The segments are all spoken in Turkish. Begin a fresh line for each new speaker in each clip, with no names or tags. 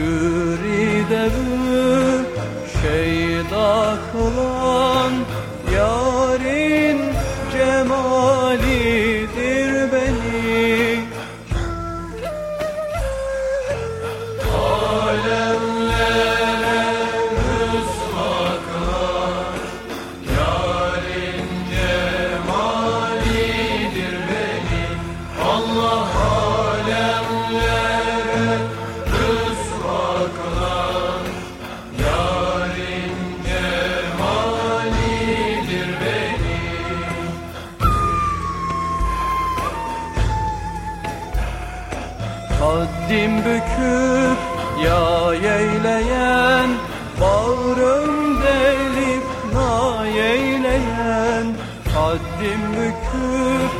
Şüridevü şeyda kılan Yarın cemalidir Haddim büküp ya eyleyen Bağrım delip nay eyleyen. Haddim büküp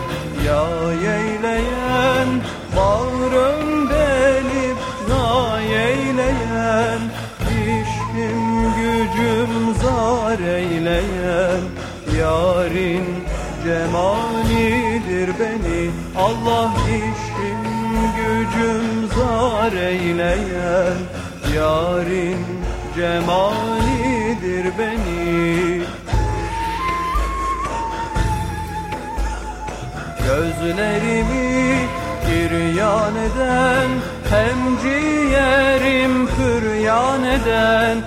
ya eyleyen Bağrım delip nay eyleyen. İşim gücüm zar eyleyen Yarın cemalidir beni. Allah işim gücüm zar eyleyen Yarın cemalidir beni. Gözlerimi giryan eden Hem ciğerim püryan eden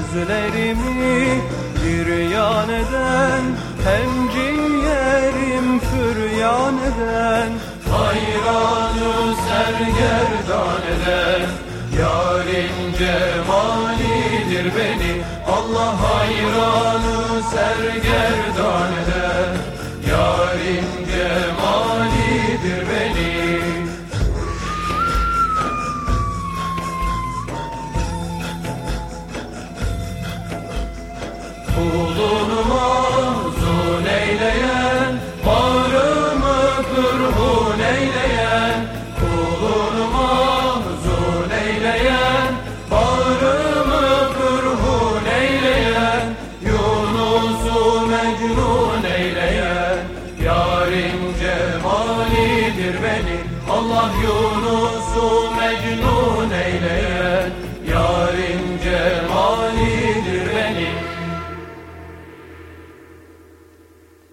Gözlerimi giryan eden Hem ciğerim püryan eden Hayranı sergerdan eden Yarın cemalidir beni. Allah hayranı sergerdan eden Kulunu zul eyleyen Bağrımı pürhun eyleyen Kulunu mahzun eyleyen Bağrımı pürhun eyleyen Yunus'u mecnun eyleyen. Yarim cemalidir benim Allah Yunus'u mecnun eyleyen.